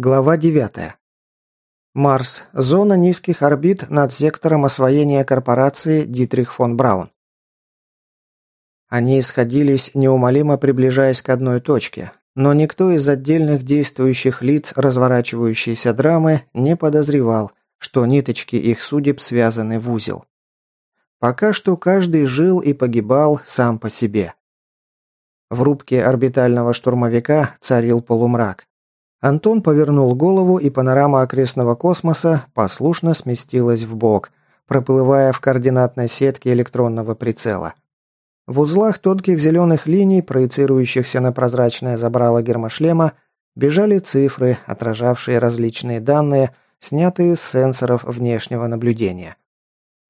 Глава 9. Марс. Зона низких орбит над сектором освоения корпорации Дитрих фон Браун. Они исходились, неумолимо приближаясь к одной точке, но никто из отдельных действующих лиц разворачивающейся драмы не подозревал, что ниточки их судеб связаны в узел. Пока что каждый жил и погибал сам по себе. В рубке орбитального штурмовика царил полумрак. Антон повернул голову, и панорама окрестного космоса послушно сместилась в бок, проплывая в координатной сетке электронного прицела. В узлах тонких зеленых линий, проецирующихся на прозрачное забрало гермошлема, бежали цифры, отражавшие различные данные, снятые с сенсоров внешнего наблюдения.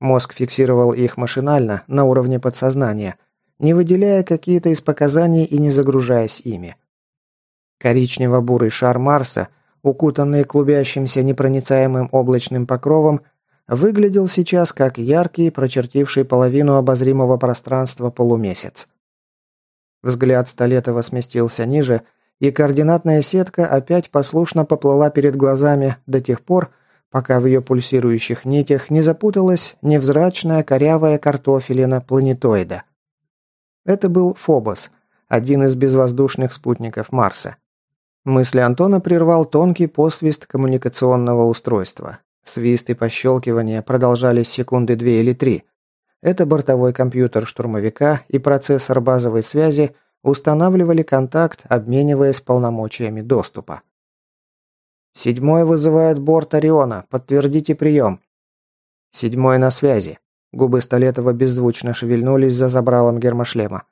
Мозг фиксировал их машинально, на уровне подсознания, не выделяя какие-то из показаний и не загружаясь ими. Коричнево-бурый шар Марса, укутанный клубящимся непроницаемым облачным покровом, выглядел сейчас как яркий, прочертивший половину обозримого пространства полумесяц. Взгляд Столетова сместился ниже, и координатная сетка опять послушно поплыла перед глазами до тех пор, пока в ее пульсирующих нитях не запуталась невзрачная корявая картофелина планетоида. Это был Фобос, один из безвоздушных спутников Марса. Мысли Антона прервал тонкий посвист коммуникационного устройства. Свист и пощелкивание продолжались секунды две или три. Это бортовой компьютер штурмовика и процессор базовой связи устанавливали контакт, обмениваясь полномочиями доступа. «Седьмой вызывает борт Ориона. Подтвердите прием». «Седьмой на связи». Губы Столетова беззвучно шевельнулись за забралом гермошлема.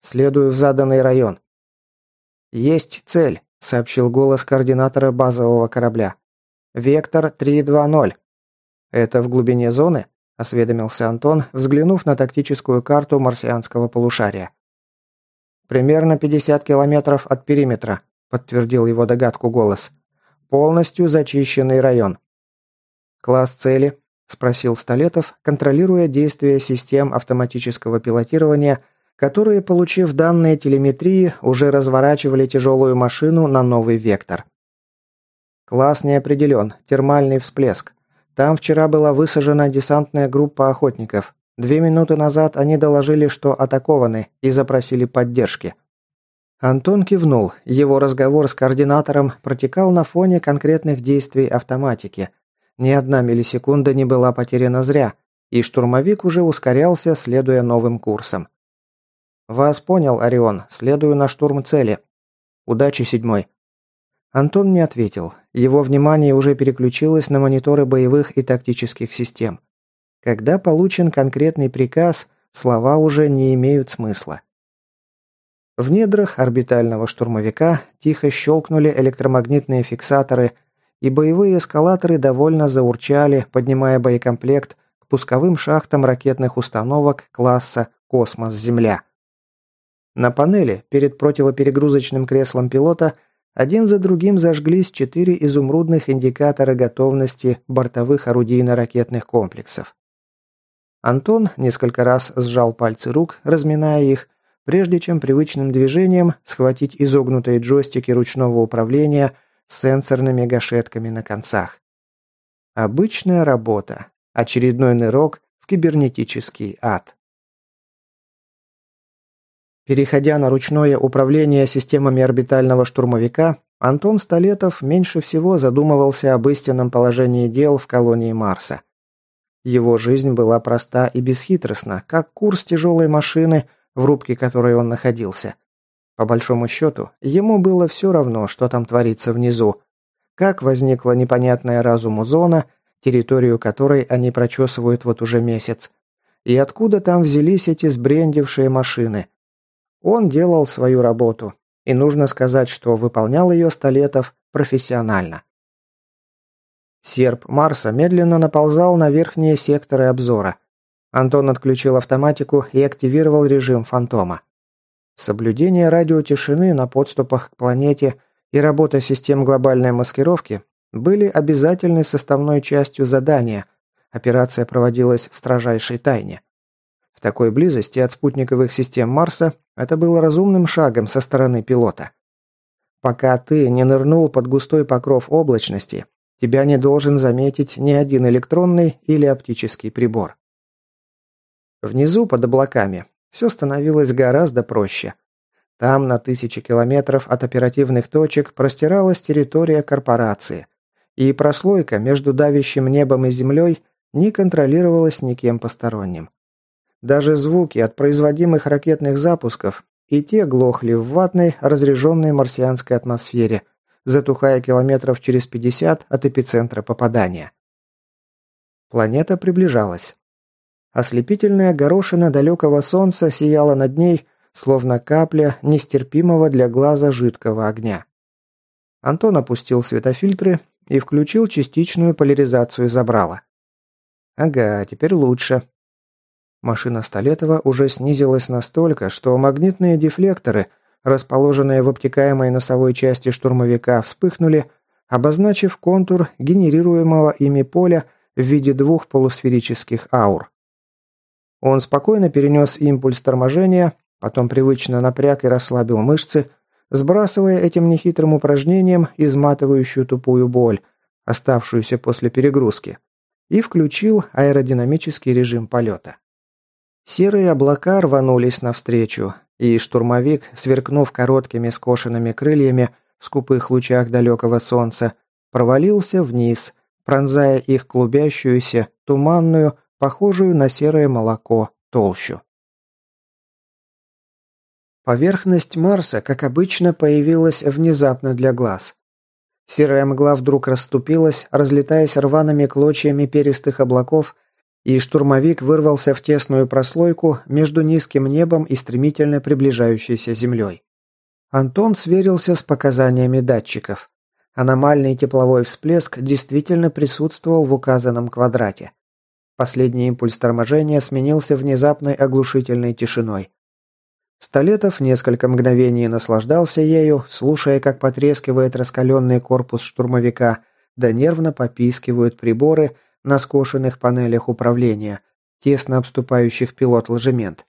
«Следую в заданный район». «Есть цель» сообщил голос координатора базового корабля. «Вектор 320». «Это в глубине зоны?» – осведомился Антон, взглянув на тактическую карту марсианского полушария. «Примерно 50 километров от периметра», – подтвердил его догадку голос. «Полностью зачищенный район». «Класс цели?» – спросил Столетов, контролируя действия систем автоматического пилотирования – которые, получив данные телеметрии, уже разворачивали тяжелую машину на новый вектор. Класс не определен, термальный всплеск. Там вчера была высажена десантная группа охотников. Две минуты назад они доложили, что атакованы и запросили поддержки. Антон кивнул. Его разговор с координатором протекал на фоне конкретных действий автоматики. Ни одна миллисекунда не была потеряна зря, и штурмовик уже ускорялся, следуя новым курсам. «Вас понял, Орион. Следую на штурм цели. Удачи, седьмой». Антон не ответил. Его внимание уже переключилось на мониторы боевых и тактических систем. Когда получен конкретный приказ, слова уже не имеют смысла. В недрах орбитального штурмовика тихо щелкнули электромагнитные фиксаторы, и боевые эскалаторы довольно заурчали, поднимая боекомплект к пусковым шахтам ракетных установок класса «Космос-Земля». На панели перед противоперегрузочным креслом пилота один за другим зажглись четыре изумрудных индикатора готовности бортовых орудийно-ракетных комплексов. Антон несколько раз сжал пальцы рук, разминая их, прежде чем привычным движением схватить изогнутые джойстики ручного управления с сенсорными гашетками на концах. Обычная работа. Очередной нырок в кибернетический ад. Переходя на ручное управление системами орбитального штурмовика, Антон Столетов меньше всего задумывался об истинном положении дел в колонии Марса. Его жизнь была проста и бесхитростна, как курс тяжелой машины, в рубке которой он находился. По большому счету, ему было все равно, что там творится внизу, как возникла непонятная разуму зона, территорию которой они прочесывают вот уже месяц, и откуда там взялись эти сбрендившие машины – он делал свою работу, и нужно сказать, что выполнял ее Столетов профессионально. Серп Марса медленно наползал на верхние секторы обзора. Антон отключил автоматику и активировал режим фантома. Соблюдение радиотишины на подступах к планете и работа систем глобальной маскировки были обязательной составной частью задания. Операция проводилась в строжайшей тайне. В такой близости от спутниковых систем Марса это было разумным шагом со стороны пилота. Пока ты не нырнул под густой покров облачности, тебя не должен заметить ни один электронный или оптический прибор. Внизу, под облаками, все становилось гораздо проще. Там на тысячи километров от оперативных точек простиралась территория корпорации, и прослойка между давящим небом и землей не контролировалась никем посторонним. Даже звуки от производимых ракетных запусков и те глохли в ватной, разреженной марсианской атмосфере, затухая километров через 50 от эпицентра попадания. Планета приближалась. Ослепительная горошина далекого солнца сияла над ней, словно капля нестерпимого для глаза жидкого огня. Антон опустил светофильтры и включил частичную поляризацию забрала. «Ага, теперь лучше», Машина Столетова уже снизилась настолько, что магнитные дефлекторы, расположенные в обтекаемой носовой части штурмовика, вспыхнули, обозначив контур генерируемого ими поля в виде двух полусферических аур. Он спокойно перенес импульс торможения, потом привычно напряг и расслабил мышцы, сбрасывая этим нехитрым упражнением изматывающую тупую боль, оставшуюся после перегрузки, и включил аэродинамический режим полета. Серые облака рванулись навстречу, и штурмовик, сверкнув короткими скошенными крыльями в скупых лучах далекого солнца, провалился вниз, пронзая их клубящуюся, туманную, похожую на серое молоко, толщу. Поверхность Марса, как обычно, появилась внезапно для глаз. Серая мгла вдруг расступилась, разлетаясь рваными клочьями перистых облаков – и штурмовик вырвался в тесную прослойку между низким небом и стремительно приближающейся землей. Антон сверился с показаниями датчиков. Аномальный тепловой всплеск действительно присутствовал в указанном квадрате. Последний импульс торможения сменился внезапной оглушительной тишиной. Столетов несколько мгновений наслаждался ею, слушая, как потрескивает раскаленный корпус штурмовика, да нервно попискивают приборы – на скошенных панелях управления, тесно обступающих пилот-ложемент.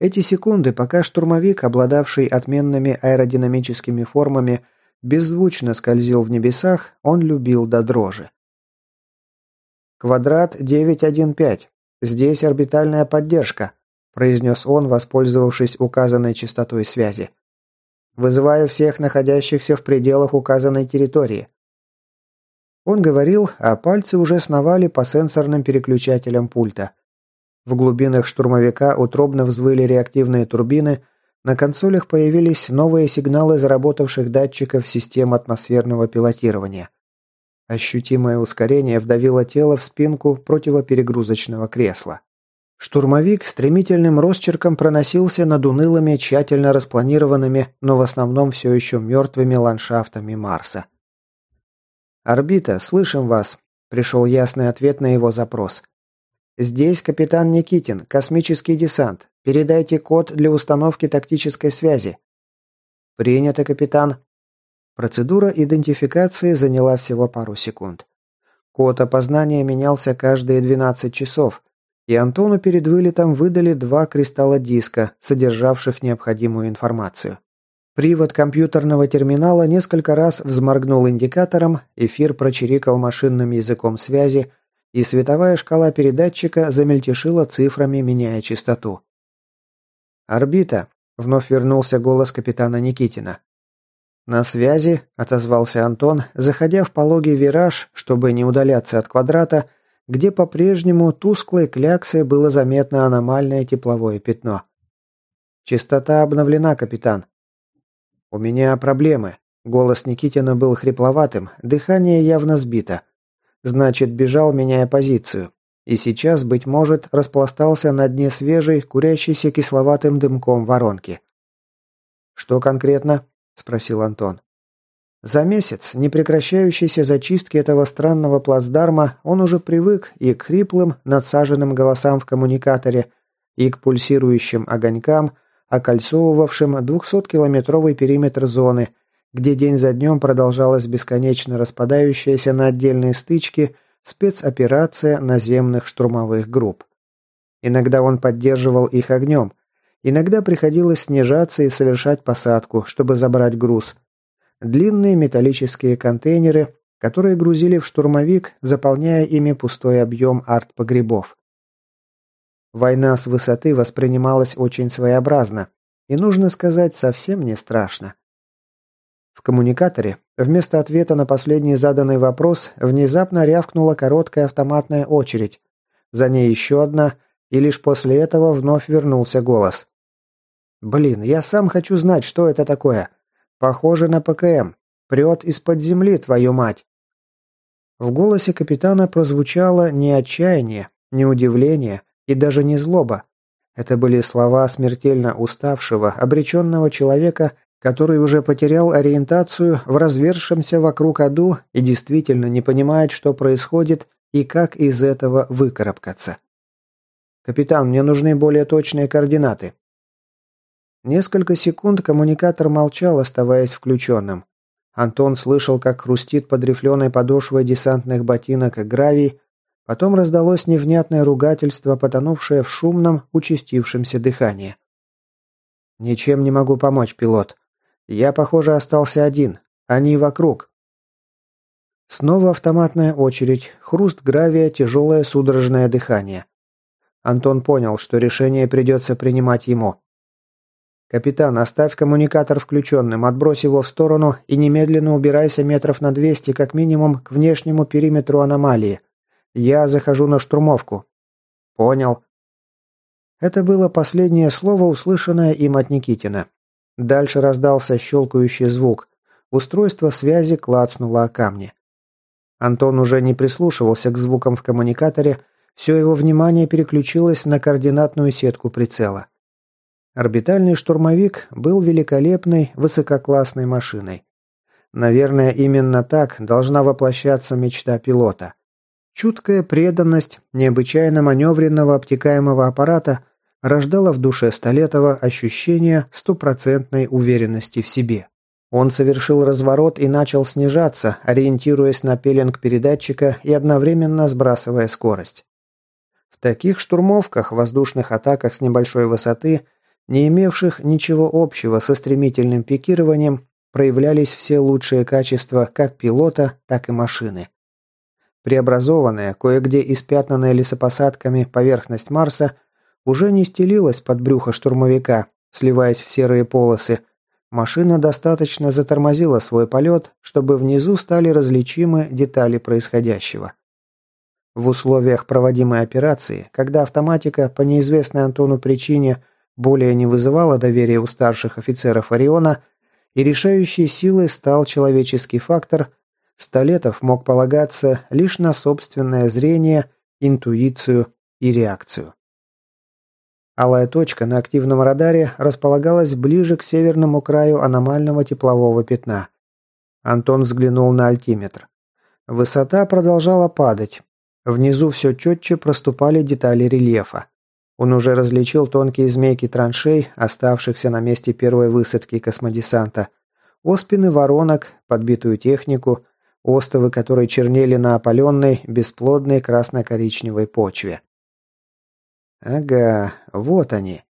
Эти секунды, пока штурмовик, обладавший отменными аэродинамическими формами, беззвучно скользил в небесах, он любил до дрожи. «Квадрат 915. Здесь орбитальная поддержка», – произнес он, воспользовавшись указанной частотой связи. «Вызываю всех находящихся в пределах указанной территории. Он говорил, а пальцы уже сновали по сенсорным переключателям пульта. В глубинах штурмовика утробно взвыли реактивные турбины, на консолях появились новые сигналы заработавших датчиков систем атмосферного пилотирования. Ощутимое ускорение вдавило тело в спинку противоперегрузочного кресла. Штурмовик стремительным росчерком проносился над унылыми, тщательно распланированными, но в основном все еще мертвыми ландшафтами Марса – «Орбита, слышим вас», – пришел ясный ответ на его запрос. «Здесь капитан Никитин, космический десант. Передайте код для установки тактической связи». «Принято, капитан». Процедура идентификации заняла всего пару секунд. Код опознания менялся каждые 12 часов, и Антону перед вылетом выдали два кристалла диска, содержавших необходимую информацию. Привод компьютерного терминала несколько раз взморгнул индикатором, эфир прочирикал машинным языком связи, и световая шкала передатчика замельтешила цифрами, меняя частоту. «Орбита», — вновь вернулся голос капитана Никитина. «На связи», — отозвался Антон, заходя в пологий вираж, чтобы не удаляться от квадрата, где по-прежнему тусклой кляксой было заметно аномальное тепловое пятно. «Частота обновлена, капитан», «У меня проблемы». Голос Никитина был хрипловатым, дыхание явно сбито. «Значит, бежал, меняя позицию. И сейчас, быть может, распластался на дне свежей, курящейся кисловатым дымком воронки». «Что конкретно?» – спросил Антон. За месяц непрекращающейся зачистки этого странного плацдарма он уже привык и к хриплым, надсаженным голосам в коммуникаторе, и к пульсирующим огонькам – окольцовывавшим 200-километровый периметр зоны, где день за днем продолжалась бесконечно распадающаяся на отдельные стычки спецоперация наземных штурмовых групп. Иногда он поддерживал их огнем, иногда приходилось снижаться и совершать посадку, чтобы забрать груз. Длинные металлические контейнеры, которые грузили в штурмовик, заполняя ими пустой объем артпогребов. Война с высоты воспринималась очень своеобразно и, нужно сказать, совсем не страшно. В коммуникаторе вместо ответа на последний заданный вопрос внезапно рявкнула короткая автоматная очередь. За ней еще одна, и лишь после этого вновь вернулся голос. «Блин, я сам хочу знать, что это такое. Похоже на ПКМ. Прет из-под земли, твою мать!» В голосе капитана прозвучало не отчаяние, не удивление, и даже не злоба. Это были слова смертельно уставшего, обреченного человека, который уже потерял ориентацию в развершемся вокруг аду и действительно не понимает, что происходит и как из этого выкарабкаться. «Капитан, мне нужны более точные координаты». Несколько секунд коммуникатор молчал, оставаясь включенным. Антон слышал, как хрустит под рифленой подошвой десантных ботинок гравий, Потом раздалось невнятное ругательство, потонувшее в шумном, участившемся дыхании. «Ничем не могу помочь, пилот. Я, похоже, остался один. Они вокруг». Снова автоматная очередь, хруст гравия, тяжелое судорожное дыхание. Антон понял, что решение придется принимать ему. «Капитан, оставь коммуникатор включенным, отбрось его в сторону и немедленно убирайся метров на 200 как минимум к внешнему периметру аномалии. Я захожу на штурмовку. Понял. Это было последнее слово, услышанное им от Никитина. Дальше раздался щелкающий звук. Устройство связи клацнуло о камни. Антон уже не прислушивался к звукам в коммуникаторе, все его внимание переключилось на координатную сетку прицела. Орбитальный штурмовик был великолепной, высококлассной машиной. Наверное, именно так должна воплощаться мечта пилота. Чуткая преданность необычайно маневренного обтекаемого аппарата рождала в душе Столетова ощущение стопроцентной уверенности в себе. Он совершил разворот и начал снижаться, ориентируясь на пеленг передатчика и одновременно сбрасывая скорость. В таких штурмовках, воздушных атаках с небольшой высоты, не имевших ничего общего со стремительным пикированием, проявлялись все лучшие качества как пилота, так и машины. Преобразованная, кое-где испятнанная лесопосадками поверхность Марса уже не стелилась под брюхо штурмовика, сливаясь в серые полосы. Машина достаточно затормозила свой полет, чтобы внизу стали различимы детали происходящего. В условиях проводимой операции, когда автоматика по неизвестной Антону причине более не вызывала доверия у старших офицеров Ориона, и решающей силой стал человеческий фактор – Столетов мог полагаться лишь на собственное зрение, интуицию и реакцию. Алая точка на активном радаре располагалась ближе к северному краю аномального теплового пятна. Антон взглянул на альтиметр. Высота продолжала падать. Внизу все четче проступали детали рельефа. Он уже различил тонкие змейки траншей, оставшихся на месте первой высадки космодесанта, оспины воронок, подбитую технику – остовы которой чернели на опаленной, бесплодной красно-коричневой почве. Ага, вот они.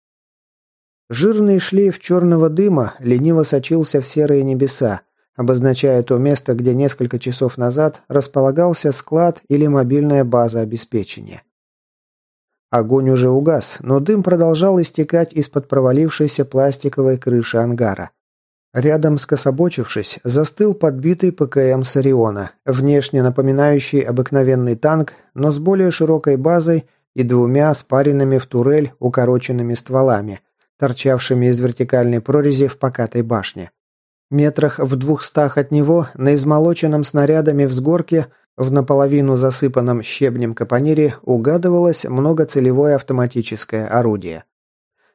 Жирный шлейф черного дыма лениво сочился в серые небеса, обозначая то место, где несколько часов назад располагался склад или мобильная база обеспечения. Огонь уже угас, но дым продолжал истекать из-под провалившейся пластиковой крыши ангара. Рядом скособочившись, застыл подбитый ПКМ Сариона, внешне напоминающий обыкновенный танк, но с более широкой базой и двумя спаренными в турель укороченными стволами, торчавшими из вертикальной прорези в покатой башне. Метрах в двухстах от него, на измолоченном снарядами взгорке, в наполовину засыпанном щебнем капонире, угадывалось многоцелевое автоматическое орудие.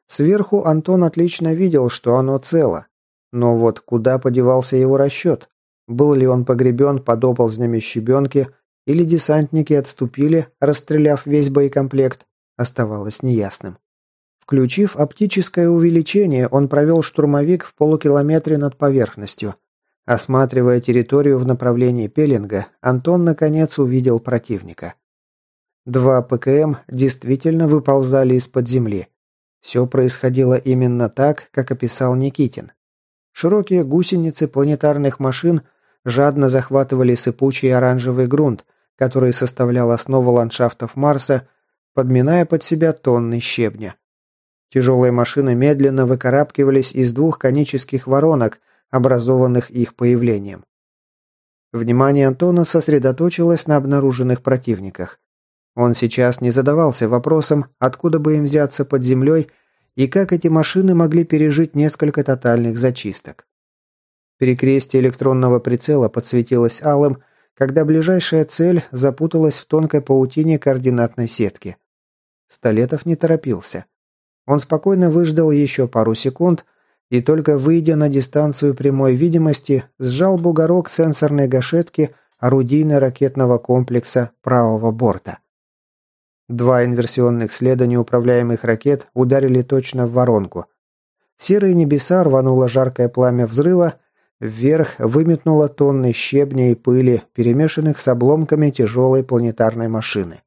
Сверху Антон отлично видел, что оно цело, но вот куда подевался его расчет? Был ли он погребен под оползнями щебенки, или десантники отступили, расстреляв весь боекомплект, оставалось неясным. Включив оптическое увеличение, он провел штурмовик в полукилометре над поверхностью. Осматривая территорию в направлении пеленга. Антон наконец увидел противника. Два ПКМ действительно выползали из-под земли. Все происходило именно так, как описал Никитин. Широкие гусеницы планетарных машин жадно захватывали сыпучий оранжевый грунт, который составлял основу ландшафтов Марса, подминая под себя тонны щебня. Тяжелые машины медленно выкарабкивались из двух конических воронок, образованных их появлением. Внимание Антона сосредоточилось на обнаруженных противниках. Он сейчас не задавался вопросом, откуда бы им взяться под землей и как эти машины могли пережить несколько тотальных зачисток. Перекрестие электронного прицела подсветилось алым, когда ближайшая цель запуталась в тонкой паутине координатной сетки. Столетов не торопился. Он спокойно выждал еще пару секунд и только выйдя на дистанцию прямой видимости, сжал бугорок сенсорной гашетки орудийно-ракетного комплекса правого борта. Два инверсионных следа неуправляемых ракет ударили точно в воронку. Серые небеса рвануло жаркое пламя взрыва, вверх выметнуло тонны щебня и пыли, перемешанных с обломками тяжелой планетарной машины.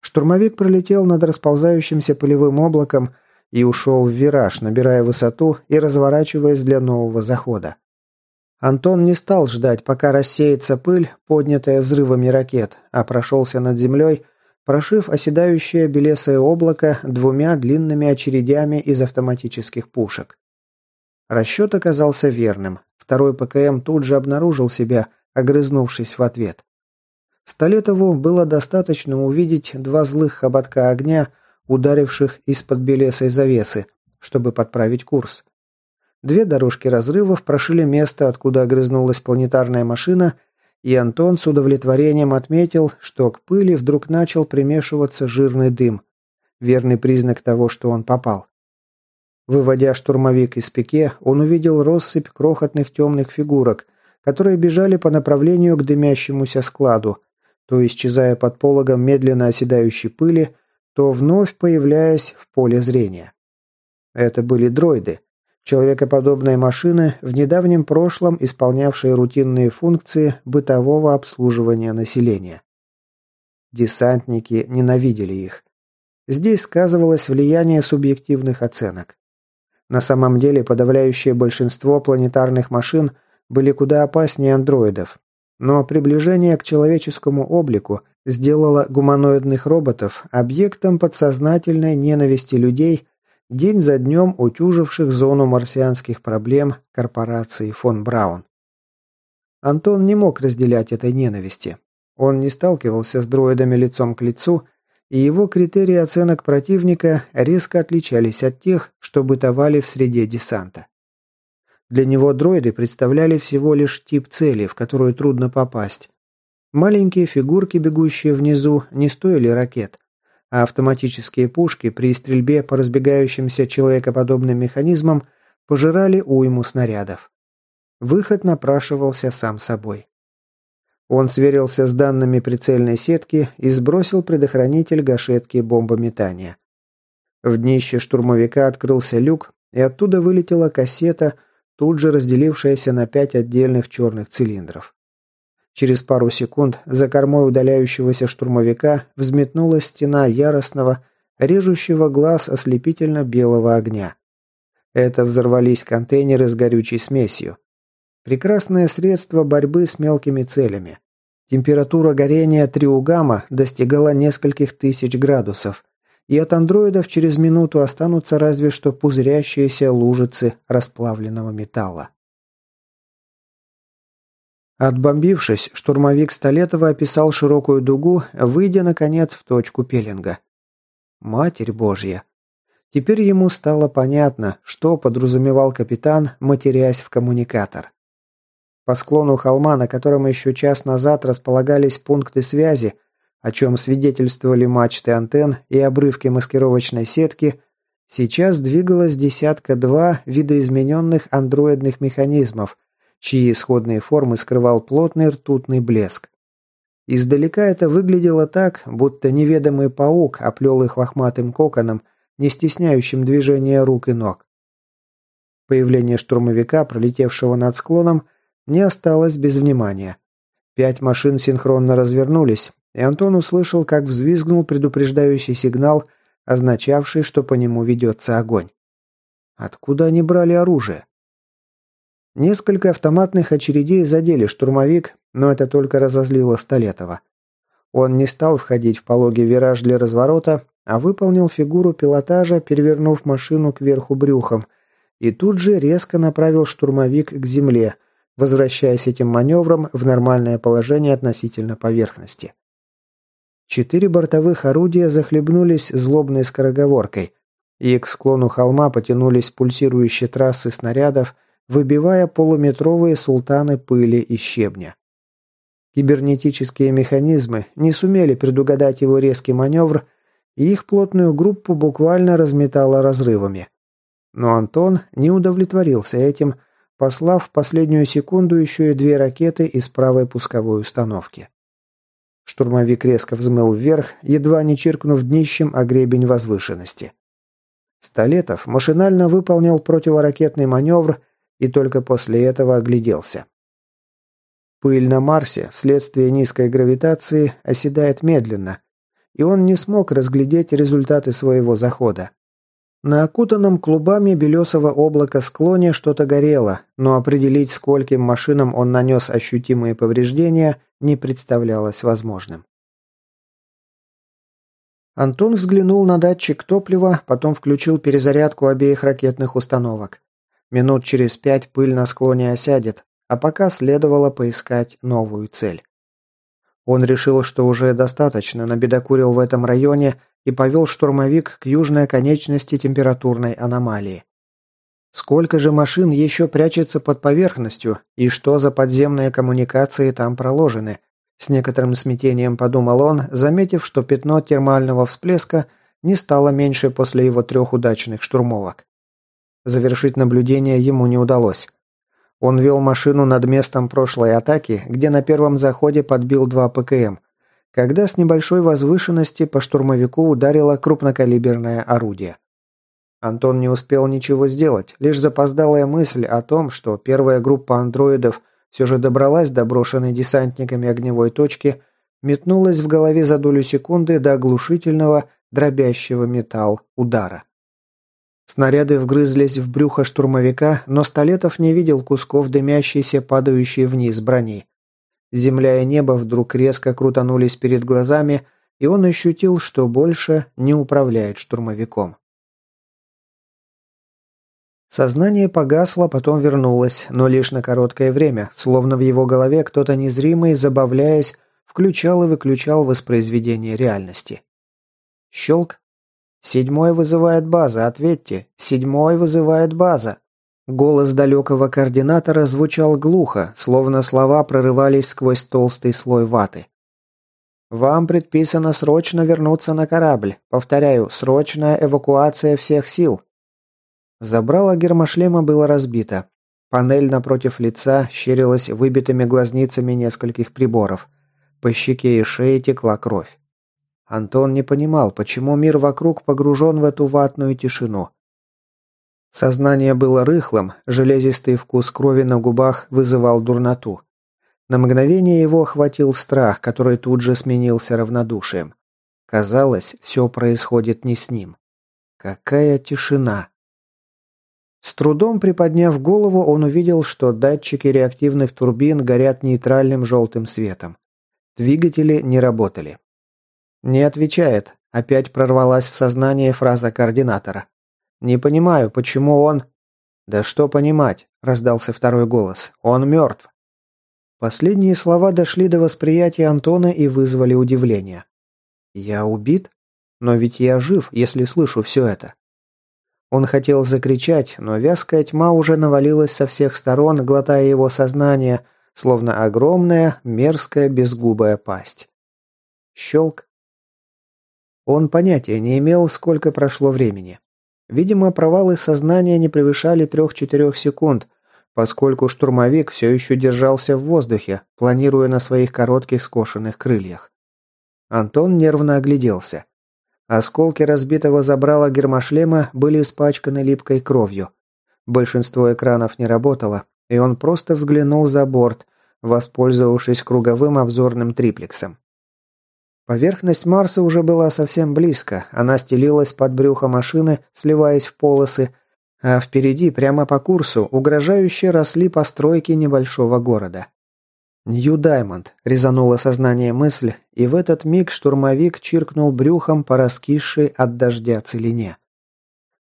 Штурмовик пролетел над расползающимся пылевым облаком и ушел в вираж, набирая высоту и разворачиваясь для нового захода. Антон не стал ждать, пока рассеется пыль, поднятая взрывами ракет, а прошелся над землей – прошив оседающее белесое облако двумя длинными очередями из автоматических пушек. Расчет оказался верным. Второй ПКМ тут же обнаружил себя, огрызнувшись в ответ. Столетову было достаточно увидеть два злых хоботка огня, ударивших из-под белесой завесы, чтобы подправить курс. Две дорожки разрывов прошили место, откуда огрызнулась планетарная машина, и Антон с удовлетворением отметил, что к пыли вдруг начал примешиваться жирный дым. Верный признак того, что он попал. Выводя штурмовик из пике, он увидел россыпь крохотных темных фигурок, которые бежали по направлению к дымящемуся складу, то исчезая под пологом медленно оседающей пыли, то вновь появляясь в поле зрения. Это были дроиды, Человекоподобные машины, в недавнем прошлом исполнявшие рутинные функции бытового обслуживания населения. Десантники ненавидели их. Здесь сказывалось влияние субъективных оценок. На самом деле подавляющее большинство планетарных машин были куда опаснее андроидов, но приближение к человеческому облику сделало гуманоидных роботов объектом подсознательной ненависти людей – день за днем утюживших зону марсианских проблем корпорации фон Браун. Антон не мог разделять этой ненависти. Он не сталкивался с дроидами лицом к лицу, и его критерии оценок противника резко отличались от тех, что бытовали в среде десанта. Для него дроиды представляли всего лишь тип цели, в которую трудно попасть. Маленькие фигурки, бегущие внизу, не стоили ракет – а автоматические пушки при стрельбе по разбегающимся человекоподобным механизмам пожирали уйму снарядов. Выход напрашивался сам собой. Он сверился с данными прицельной сетки и сбросил предохранитель гашетки бомбометания. В днище штурмовика открылся люк, и оттуда вылетела кассета, тут же разделившаяся на пять отдельных черных цилиндров. Через пару секунд за кормой удаляющегося штурмовика взметнулась стена яростного, режущего глаз ослепительно белого огня. Это взорвались контейнеры с горючей смесью. Прекрасное средство борьбы с мелкими целями. Температура горения триугама достигала нескольких тысяч градусов, и от андроидов через минуту останутся разве что пузырящиеся лужицы расплавленного металла. Отбомбившись, штурмовик Столетова описал широкую дугу, выйдя, наконец, в точку пеленга. «Матерь Божья!» Теперь ему стало понятно, что подразумевал капитан, матерясь в коммуникатор. По склону холма, на котором еще час назад располагались пункты связи, о чем свидетельствовали мачты антенн и обрывки маскировочной сетки, сейчас двигалось десятка-два видоизмененных андроидных механизмов, чьи исходные формы скрывал плотный ртутный блеск. Издалека это выглядело так, будто неведомый паук оплел их лохматым коконом, не стесняющим движения рук и ног. Появление штурмовика, пролетевшего над склоном, не осталось без внимания. Пять машин синхронно развернулись, и Антон услышал, как взвизгнул предупреждающий сигнал, означавший, что по нему ведется огонь. Откуда они брали оружие? Несколько автоматных очередей задели штурмовик, но это только разозлило Столетова. Он не стал входить в пологий вираж для разворота, а выполнил фигуру пилотажа, перевернув машину кверху брюхом, и тут же резко направил штурмовик к земле, возвращаясь этим маневром в нормальное положение относительно поверхности. Четыре бортовых орудия захлебнулись злобной скороговоркой, и к склону холма потянулись пульсирующие трассы снарядов, выбивая полуметровые султаны пыли и щебня. Кибернетические механизмы не сумели предугадать его резкий маневр, и их плотную группу буквально разметало разрывами. Но Антон не удовлетворился этим, послав в последнюю секунду еще и две ракеты из правой пусковой установки. Штурмовик резко взмыл вверх, едва не чиркнув днищем о гребень возвышенности. Столетов машинально выполнил противоракетный маневр и только после этого огляделся. Пыль на Марсе вследствие низкой гравитации оседает медленно, и он не смог разглядеть результаты своего захода. На окутанном клубами белесого облака склоне что-то горело, но определить, скольким машинам он нанес ощутимые повреждения, не представлялось возможным. Антон взглянул на датчик топлива, потом включил перезарядку обеих ракетных установок. Минут через пять пыль на склоне осядет, а пока следовало поискать новую цель. Он решил, что уже достаточно набедокурил в этом районе и повел штурмовик к южной оконечности температурной аномалии. Сколько же машин еще прячется под поверхностью, и что за подземные коммуникации там проложены? С некоторым смятением подумал он, заметив, что пятно термального всплеска не стало меньше после его трех удачных штурмовок. Завершить наблюдение ему не удалось. Он вел машину над местом прошлой атаки, где на первом заходе подбил два ПКМ, когда с небольшой возвышенности по штурмовику ударило крупнокалиберное орудие. Антон не успел ничего сделать, лишь запоздалая мысль о том, что первая группа андроидов все же добралась до брошенной десантниками огневой точки, метнулась в голове за долю секунды до оглушительного, дробящего металл удара. Снаряды вгрызлись в брюхо штурмовика, но Столетов не видел кусков дымящейся, падающей вниз брони. Земля и небо вдруг резко крутанулись перед глазами, и он ощутил, что больше не управляет штурмовиком. Сознание погасло, потом вернулось, но лишь на короткое время, словно в его голове кто-то незримый, забавляясь, включал и выключал воспроизведение реальности. Щелк, «Седьмой вызывает база, ответьте! Седьмой вызывает база!» Голос далекого координатора звучал глухо, словно слова прорывались сквозь толстый слой ваты. «Вам предписано срочно вернуться на корабль. Повторяю, срочная эвакуация всех сил». Забрало гермошлема было разбито. Панель напротив лица щерилась выбитыми глазницами нескольких приборов. По щеке и шее текла кровь. Антон не понимал, почему мир вокруг погружен в эту ватную тишину. Сознание было рыхлым, железистый вкус крови на губах вызывал дурноту. На мгновение его охватил страх, который тут же сменился равнодушием. Казалось, все происходит не с ним. Какая тишина! С трудом приподняв голову, он увидел, что датчики реактивных турбин горят нейтральным желтым светом. Двигатели не работали. «Не отвечает», – опять прорвалась в сознание фраза координатора. «Не понимаю, почему он...» «Да что понимать?» – раздался второй голос. «Он мертв». Последние слова дошли до восприятия Антона и вызвали удивление. «Я убит? Но ведь я жив, если слышу все это». Он хотел закричать, но вязкая тьма уже навалилась со всех сторон, глотая его сознание, словно огромная, мерзкая, безгубая пасть. Щелк, он понятия не имел, сколько прошло времени. Видимо, провалы сознания не превышали 3-4 секунд, поскольку штурмовик все еще держался в воздухе, планируя на своих коротких скошенных крыльях. Антон нервно огляделся. Осколки разбитого забрала гермошлема были испачканы липкой кровью. Большинство экранов не работало, и он просто взглянул за борт, воспользовавшись круговым обзорным триплексом. Поверхность Марса уже была совсем близко, она стелилась под брюхо машины, сливаясь в полосы, а впереди, прямо по курсу, угрожающе росли постройки небольшого города. «Нью-Даймонд», — резануло сознание мысль, и в этот миг штурмовик чиркнул брюхом по раскисшей от дождя целине.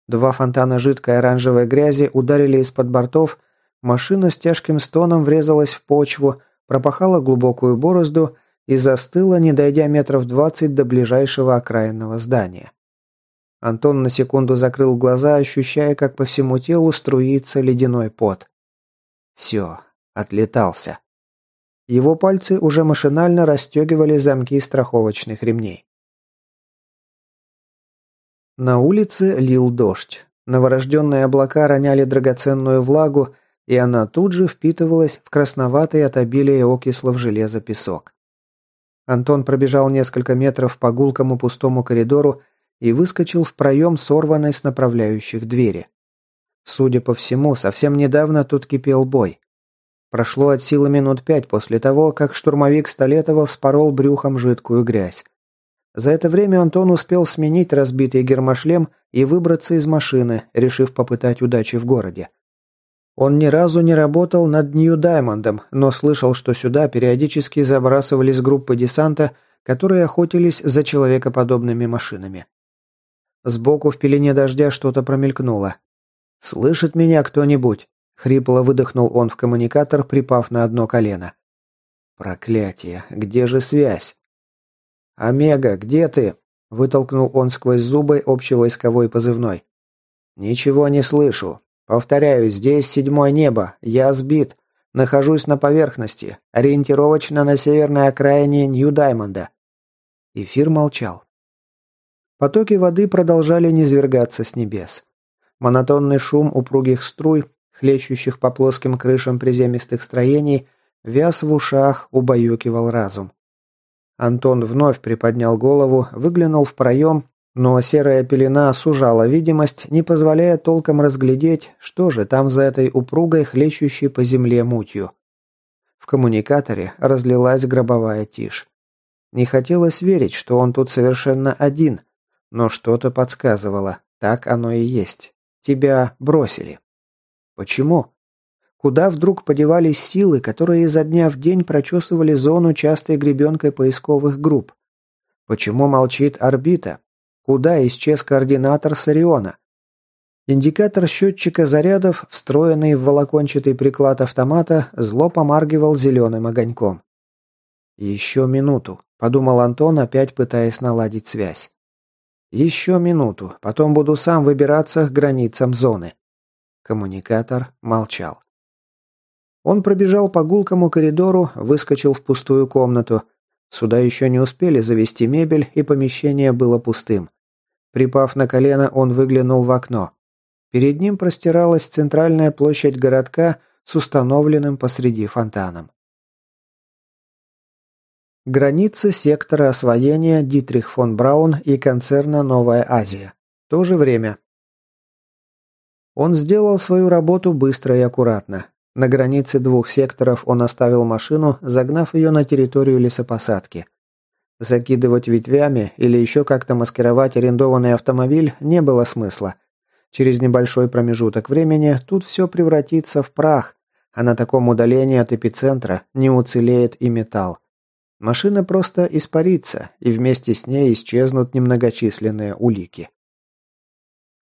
Два фонтана жидкой оранжевой грязи ударили из-под бортов, машина с тяжким стоном врезалась в почву, пропахала глубокую борозду — и застыла, не дойдя метров двадцать до ближайшего окраинного здания. Антон на секунду закрыл глаза, ощущая, как по всему телу струится ледяной пот. Все, отлетался. Его пальцы уже машинально расстегивали замки страховочных ремней. На улице лил дождь. Новорожденные облака роняли драгоценную влагу, и она тут же впитывалась в красноватый от обилия окислов железа песок. Антон пробежал несколько метров по гулкому пустому коридору и выскочил в проем, сорванный с направляющих двери. Судя по всему, совсем недавно тут кипел бой. Прошло от силы минут пять после того, как штурмовик Столетова вспорол брюхом жидкую грязь. За это время Антон успел сменить разбитый гермошлем и выбраться из машины, решив попытать удачи в городе. Он ни разу не работал над Нью-Даймондом, но слышал, что сюда периодически забрасывались группы десанта, которые охотились за человекоподобными машинами. Сбоку в пелене дождя что-то промелькнуло. «Слышит меня кто-нибудь?» — хрипло выдохнул он в коммуникатор, припав на одно колено. «Проклятие! Где же связь?» «Омега, где ты?» — вытолкнул он сквозь зубы общевойсковой позывной. «Ничего не слышу. Повторяю, здесь седьмое небо, я сбит, нахожусь на поверхности, ориентировочно на северной окраине Нью-Даймонда». Эфир молчал. Потоки воды продолжали низвергаться с небес. Монотонный шум упругих струй, хлещущих по плоским крышам приземистых строений, вяз в ушах убаюкивал разум. Антон вновь приподнял голову, выглянул в проем но серая пелена сужала видимость, не позволяя толком разглядеть, что же там за этой упругой, хлещущей по земле мутью. В коммуникаторе разлилась гробовая тишь. Не хотелось верить, что он тут совершенно один, но что-то подсказывало, так оно и есть. Тебя бросили. Почему? Куда вдруг подевались силы, которые изо дня в день прочесывали зону частой гребенкой поисковых групп? Почему молчит орбита? Куда исчез координатор Сариона? Индикатор счетчика зарядов, встроенный в волокончатый приклад автомата, зло помаргивал зеленым огоньком. «Еще минуту», – подумал Антон, опять пытаясь наладить связь. «Еще минуту, потом буду сам выбираться к границам зоны». Коммуникатор молчал. Он пробежал по гулкому коридору, выскочил в пустую комнату. Сюда еще не успели завести мебель, и помещение было пустым. Припав на колено, он выглянул в окно. Перед ним простиралась центральная площадь городка с установленным посреди фонтаном. Границы сектора освоения Дитрих фон Браун и концерна «Новая Азия». То же время. Он сделал свою работу быстро и аккуратно. На границе двух секторов он оставил машину, загнав ее на территорию лесопосадки. Закидывать ветвями или еще как-то маскировать арендованный автомобиль не было смысла. Через небольшой промежуток времени тут все превратится в прах, а на таком удалении от эпицентра не уцелеет и металл. Машина просто испарится, и вместе с ней исчезнут немногочисленные улики.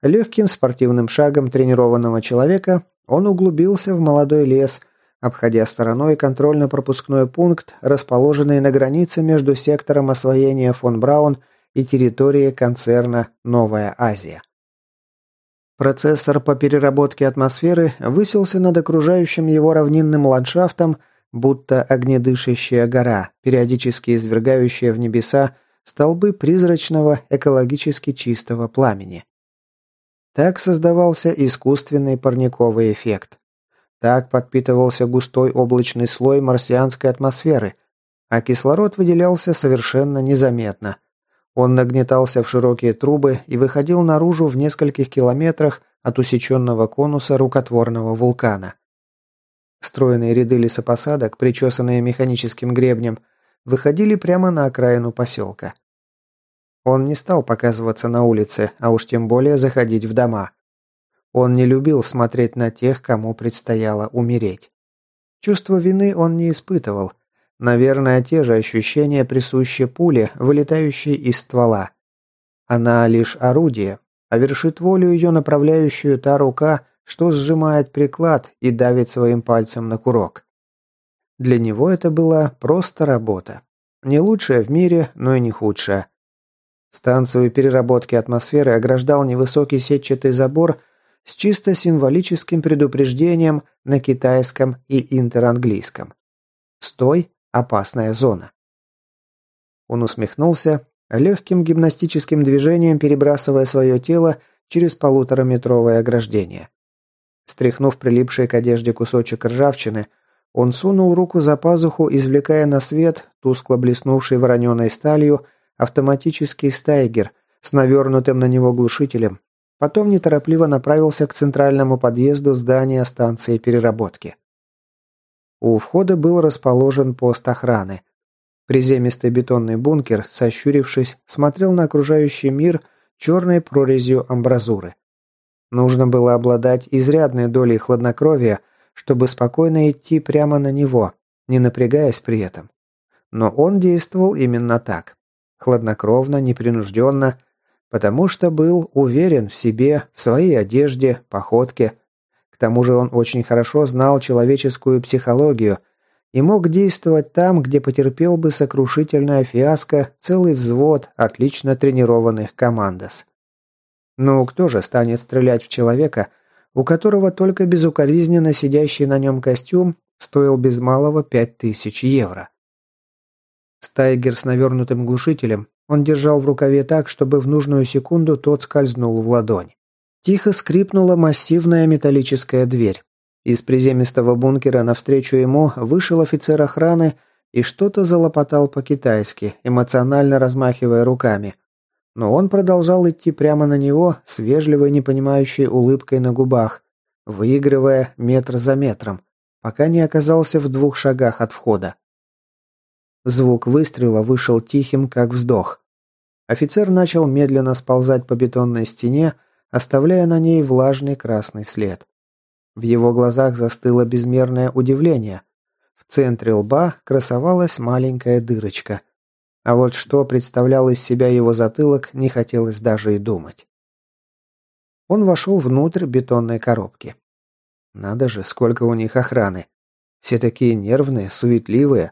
Легким спортивным шагом тренированного человека он углубился в молодой лес – обходя стороной контрольно-пропускной пункт, расположенный на границе между сектором освоения фон Браун и территорией концерна «Новая Азия». Процессор по переработке атмосферы высился над окружающим его равнинным ландшафтом, будто огнедышащая гора, периодически извергающая в небеса столбы призрачного экологически чистого пламени. Так создавался искусственный парниковый эффект. Так подпитывался густой облачный слой марсианской атмосферы, а кислород выделялся совершенно незаметно. Он нагнетался в широкие трубы и выходил наружу в нескольких километрах от усеченного конуса рукотворного вулкана. Стройные ряды лесопосадок, причесанные механическим гребнем, выходили прямо на окраину поселка. Он не стал показываться на улице, а уж тем более заходить в дома. Он не любил смотреть на тех, кому предстояло умереть. Чувство вины он не испытывал. Наверное, те же ощущения присущи пуле, вылетающей из ствола. Она лишь орудие, а вершит волю ее направляющую та рука, что сжимает приклад и давит своим пальцем на курок. Для него это была просто работа. Не лучшая в мире, но и не худшая. Станцию переработки атмосферы ограждал невысокий сетчатый забор – с чисто символическим предупреждением на китайском и интеранглийском. «Стой! Опасная зона!» Он усмехнулся, легким гимнастическим движением перебрасывая свое тело через полутораметровое ограждение. Стряхнув прилипший к одежде кусочек ржавчины, он сунул руку за пазуху, извлекая на свет, тускло блеснувший вороненой сталью, автоматический стайгер с навернутым на него глушителем, Потом неторопливо направился к центральному подъезду здания станции переработки. У входа был расположен пост охраны. Приземистый бетонный бункер, сощурившись, смотрел на окружающий мир черной прорезью амбразуры. Нужно было обладать изрядной долей хладнокровия, чтобы спокойно идти прямо на него, не напрягаясь при этом. Но он действовал именно так. Хладнокровно, непринужденно – потому что был уверен в себе, в своей одежде, походке. К тому же он очень хорошо знал человеческую психологию и мог действовать там, где потерпел бы сокрушительная фиаско целый взвод отлично тренированных командос. Ну, кто же станет стрелять в человека, у которого только безукоризненно сидящий на нем костюм стоил без малого 5000 евро? Стайгер с навернутым глушителем он держал в рукаве так, чтобы в нужную секунду тот скользнул в ладонь. Тихо скрипнула массивная металлическая дверь. Из приземистого бункера навстречу ему вышел офицер охраны и что-то залопотал по-китайски, эмоционально размахивая руками. Но он продолжал идти прямо на него с вежливой непонимающей улыбкой на губах, выигрывая метр за метром, пока не оказался в двух шагах от входа. Звук выстрела вышел тихим, как вздох. Офицер начал медленно сползать по бетонной стене, оставляя на ней влажный красный след. В его глазах застыло безмерное удивление. В центре лба красовалась маленькая дырочка. А вот что представлял из себя его затылок, не хотелось даже и думать. Он вошел внутрь бетонной коробки. Надо же, сколько у них охраны. Все такие нервные, суетливые.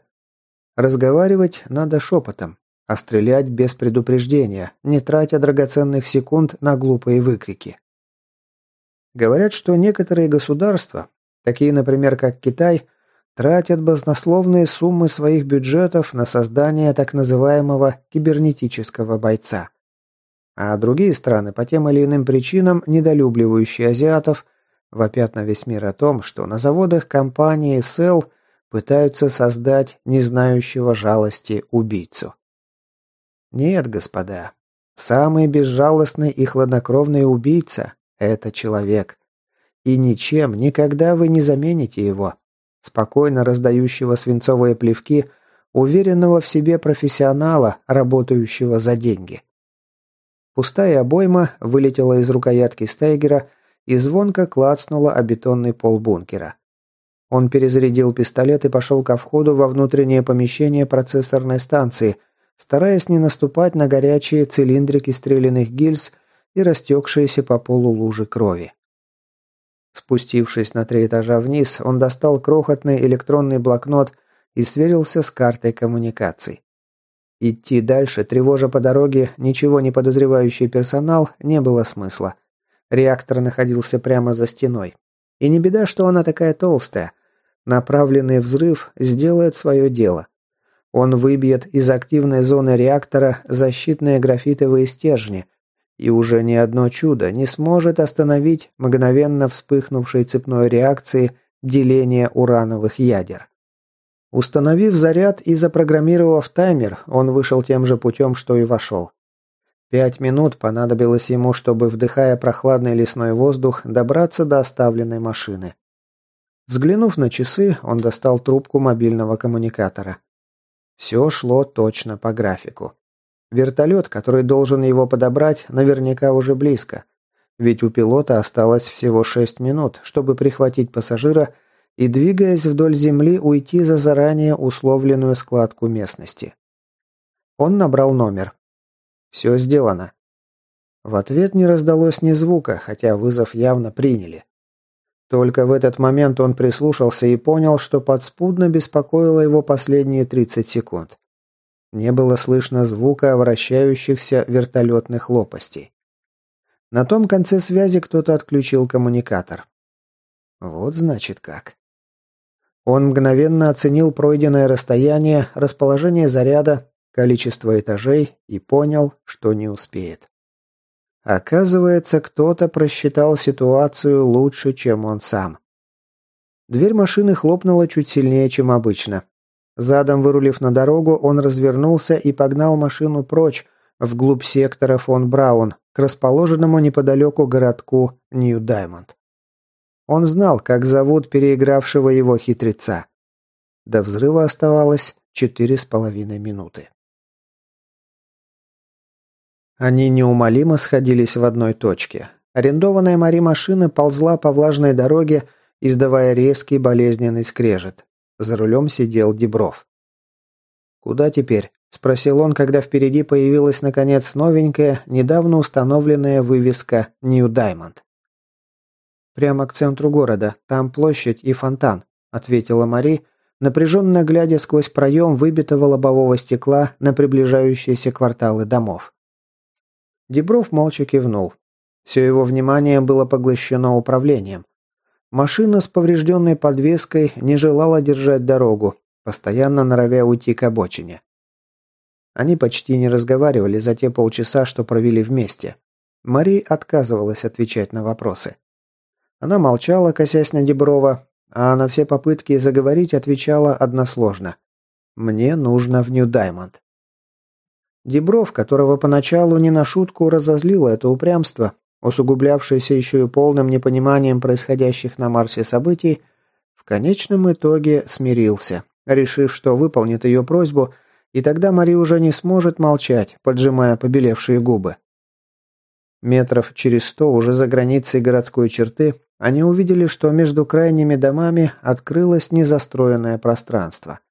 Разговаривать надо шепотом, а стрелять без предупреждения, не тратя драгоценных секунд на глупые выкрики. Говорят, что некоторые государства, такие, например, как Китай, тратят баснословные суммы своих бюджетов на создание так называемого кибернетического бойца. А другие страны, по тем или иным причинам, недолюбливающие азиатов, вопят на весь мир о том, что на заводах компании Sell – пытаются создать незнающего жалости убийцу. Нет, господа, самый безжалостный и хладнокровный убийца – это человек. И ничем никогда вы не замените его, спокойно раздающего свинцовые плевки, уверенного в себе профессионала, работающего за деньги. Пустая обойма вылетела из рукоятки Стейгера и звонко клацнула о бетонный пол бункера – он перезарядил пистолет и пошел ко входу во внутреннее помещение процессорной станции, стараясь не наступать на горячие цилиндрики стреляных гильз и растекшиеся по полу лужи крови. Спустившись на три этажа вниз, он достал крохотный электронный блокнот и сверился с картой коммуникаций. Идти дальше, тревожа по дороге ничего не подозревающий персонал, не было смысла. Реактор находился прямо за стеной. И не беда, что она такая толстая. Направленный взрыв сделает свое дело. Он выбьет из активной зоны реактора защитные графитовые стержни, и уже ни одно чудо не сможет остановить мгновенно вспыхнувшей цепной реакции деление урановых ядер. Установив заряд и запрограммировав таймер, он вышел тем же путем, что и вошел. Пять минут понадобилось ему, чтобы, вдыхая прохладный лесной воздух, добраться до оставленной машины. Взглянув на часы, он достал трубку мобильного коммуникатора. Все шло точно по графику. Вертолет, который должен его подобрать, наверняка уже близко. Ведь у пилота осталось всего 6 минут, чтобы прихватить пассажира и, двигаясь вдоль земли, уйти за заранее условленную складку местности. Он набрал номер. «Все сделано». В ответ не раздалось ни звука, хотя вызов явно приняли. Только в этот момент он прислушался и понял, что подспудно беспокоило его последние 30 секунд. Не было слышно звука вращающихся вертолетных лопастей. На том конце связи кто-то отключил коммуникатор. Вот значит как. Он мгновенно оценил пройденное расстояние, расположение заряда, количество этажей и понял, что не успеет. Оказывается, кто-то просчитал ситуацию лучше, чем он сам. Дверь машины хлопнула чуть сильнее, чем обычно. Задом вырулив на дорогу, он развернулся и погнал машину прочь, вглубь сектора фон Браун, к расположенному неподалеку городку Нью-Даймонд. Он знал, как зовут переигравшего его хитреца. До взрыва оставалось четыре с половиной минуты. Они неумолимо сходились в одной точке. Арендованная Мари машина ползла по влажной дороге, издавая резкий болезненный скрежет. За рулем сидел Дебров. «Куда теперь?» – спросил он, когда впереди появилась, наконец, новенькая, недавно установленная вывеска «Нью Даймонд». «Прямо к центру города. Там площадь и фонтан», – ответила Мари, напряженно глядя сквозь проем выбитого лобового стекла на приближающиеся кварталы домов. Дебров молча кивнул. Все его внимание было поглощено управлением. Машина с поврежденной подвеской не желала держать дорогу, постоянно норовя уйти к обочине. Они почти не разговаривали за те полчаса, что провели вместе. Мари отказывалась отвечать на вопросы. Она молчала, косясь на Деброва, а на все попытки заговорить отвечала односложно. «Мне нужно в Нью-Даймонд». Дебров, которого поначалу не на шутку разозлило это упрямство, усугублявшееся еще и полным непониманием происходящих на Марсе событий, в конечном итоге смирился, решив, что выполнит ее просьбу, и тогда Мари уже не сможет молчать, поджимая побелевшие губы. Метров через сто уже за границей городской черты они увидели, что между крайними домами открылось незастроенное пространство –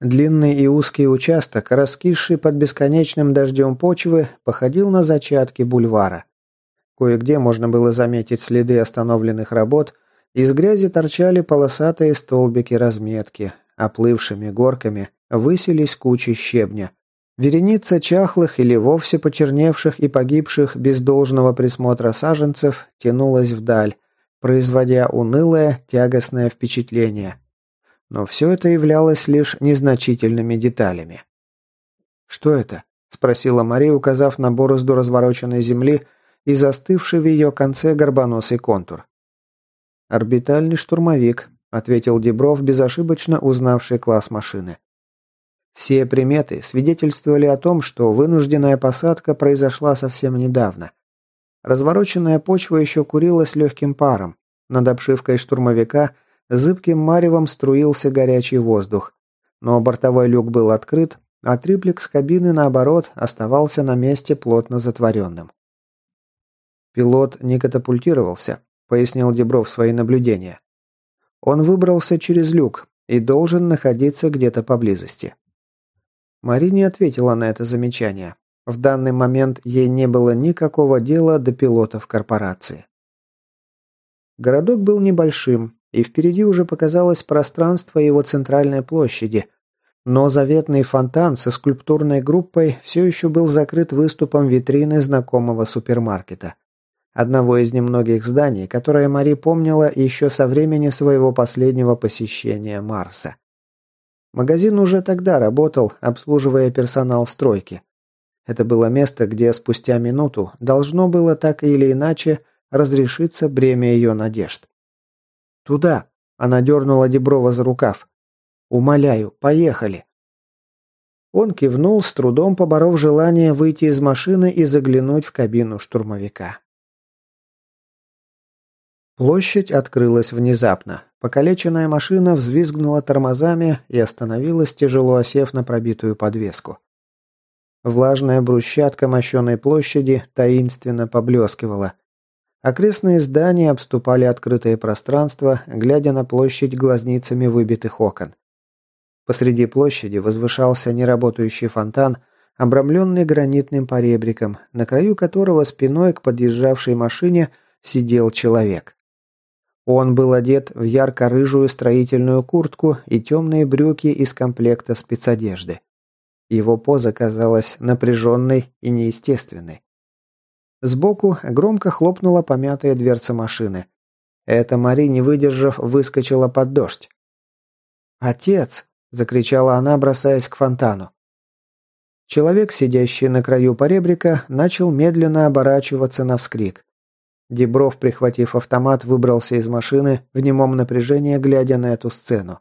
Длинный и узкий участок, раскисший под бесконечным дождем почвы, походил на зачатки бульвара. Кое-где можно было заметить следы остановленных работ, из грязи торчали полосатые столбики разметки, оплывшими горками высились кучи щебня. Вереница чахлых или вовсе почерневших и погибших без должного присмотра саженцев тянулась вдаль, производя унылое, тягостное впечатление – но все это являлось лишь незначительными деталями. «Что это?» – спросила Мария, указав на борозду развороченной земли и застывший в ее конце горбоносый контур. «Орбитальный штурмовик», – ответил Дебров, безошибочно узнавший класс машины. Все приметы свидетельствовали о том, что вынужденная посадка произошла совсем недавно. Развороченная почва еще курилась легким паром. Над обшивкой штурмовика – Зыбким маревом струился горячий воздух. Но бортовой люк был открыт, а триплекс кабины, наоборот, оставался на месте плотно затворенным. «Пилот не катапультировался», — пояснил Дебров свои наблюдения. «Он выбрался через люк и должен находиться где-то поблизости». Мари не ответила на это замечание. В данный момент ей не было никакого дела до пилотов корпорации. Городок был небольшим, и впереди уже показалось пространство его центральной площади. Но заветный фонтан со скульптурной группой все еще был закрыт выступом витрины знакомого супермаркета. Одного из немногих зданий, которое Мари помнила еще со времени своего последнего посещения Марса. Магазин уже тогда работал, обслуживая персонал стройки. Это было место, где спустя минуту должно было так или иначе разрешиться бремя ее надежд. Туда!» Она дернула Деброва за рукав. «Умоляю, поехали!» Он кивнул, с трудом поборов желание выйти из машины и заглянуть в кабину штурмовика. Площадь открылась внезапно. Покалеченная машина взвизгнула тормозами и остановилась, тяжело осев на пробитую подвеску. Влажная брусчатка мощеной площади таинственно поблескивала. Окрестные здания обступали открытое пространство, глядя на площадь глазницами выбитых окон. Посреди площади возвышался неработающий фонтан, обрамленный гранитным поребриком, на краю которого спиной к подъезжавшей машине сидел человек. Он был одет в ярко-рыжую строительную куртку и темные брюки из комплекта спецодежды. Его поза казалась напряженной и неестественной. Сбоку громко хлопнула помятая дверца машины. Это Мари, не выдержав, выскочила под дождь. «Отец!» – закричала она, бросаясь к фонтану. Человек, сидящий на краю поребрика, начал медленно оборачиваться на вскрик. Дебров, прихватив автомат, выбрался из машины, в немом напряжении глядя на эту сцену.